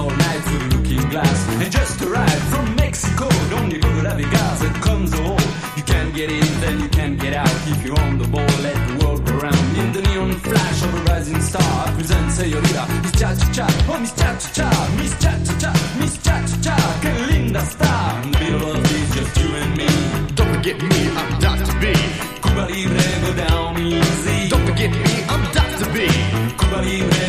all night through the looking glass. And just arrived from Mexico, don't you go to La Vegas, it comes a hole. You can't get in, then you can't get out. If you're on the ball, let the world go round. In the neon flash of a rising star, I present Senorita, Miss Cha Cha Cha, oh Miss Cha Cha Cha, Miss Cha Cha Cha, Miss Cha Cha Cha, que linda star. In the middle of this, just you and me. Don't forget me, I'm Dr. B. Cuba Libre, go down easy. Don't forget me, I'm Dr. B. Cuba Libre,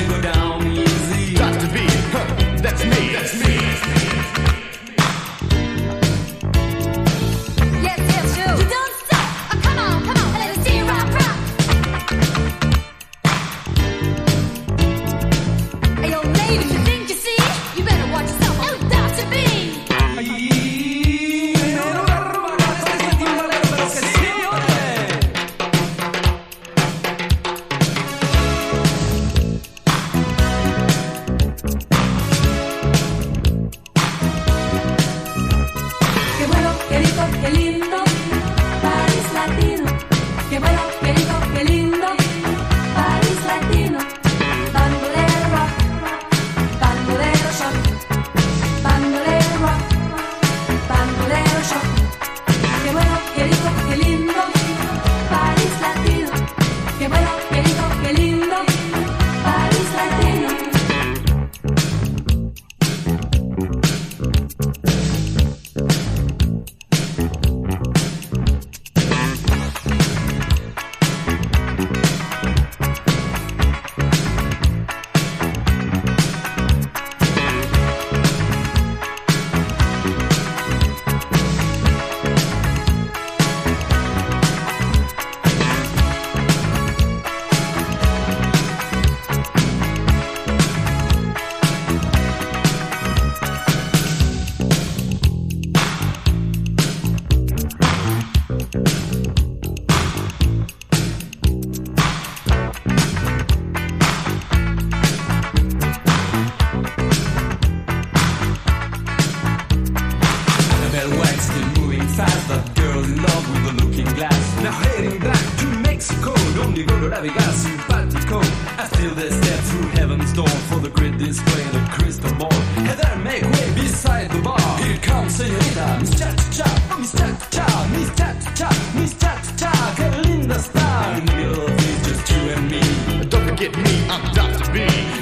Mexico, don't you go to La Vegas, simpatico. I steal the step through heaven's door for the great display, the crystal ball. And then make way beside the bar. Here comes Senorita, Miss Cha Cha Cha, oh Miss Cha Cha Cha, Miss Cha Cha Miss Cha Cha Cha, que linda star. In the middle of this, just you and me. Don't forget me, I'm Dr. B.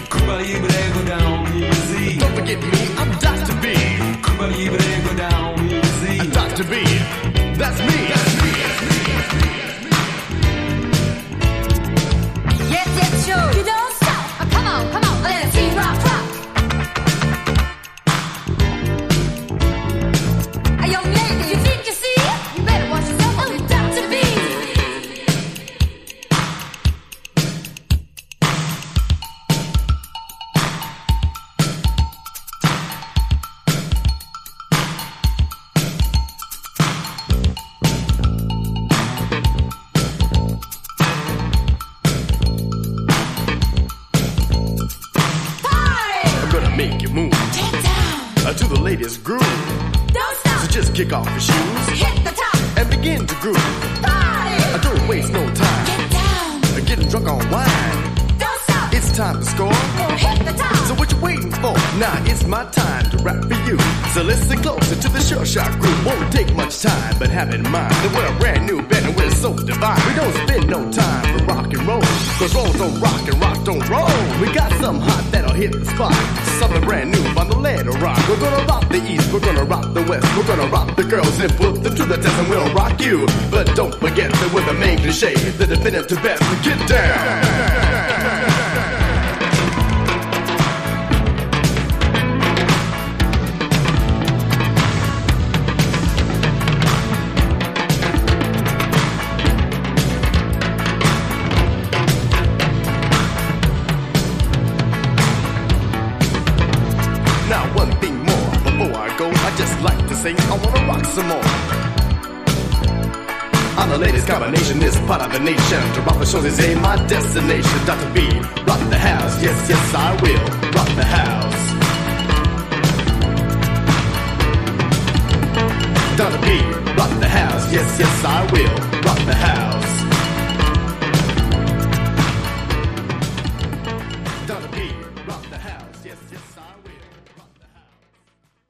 Cuba Libre, go down easy. Don't forget me, I'm Dr. B. Cuba Libre, go down easy. Dr. B, that's me, that's to the latest groove. Don't stop. So just kick off your shoes Hit the top. and begin to groove. Party! I don't waste no time Get down. getting drunk on wine. Don't stop. It's time to score. Hit the top. So what you waiting for? Now it's my time to rap for you. So listen closer to the sure shot group. Won't take much time, but have in mind that we're a brand new band and we're so divine. We don't spend no time for rock and roll. Cause roll don't rock and rock don't roll. We got some hot that'll hit the spot. Something brand new on the lead rock. The east, we're gonna rock the west. We're gonna rock the girls and put them to the test and we'll rock you. But don't forget that we're the main cliche, the definitive best. Get down. Say I wanna rock some more. I'm the latest combination, this part of the nation. To rock the shows is a my destination. Dr. B, rock the house, yes, yes, I will rock the house. Dr. B, rock the house, yes, yes, I will rock the house.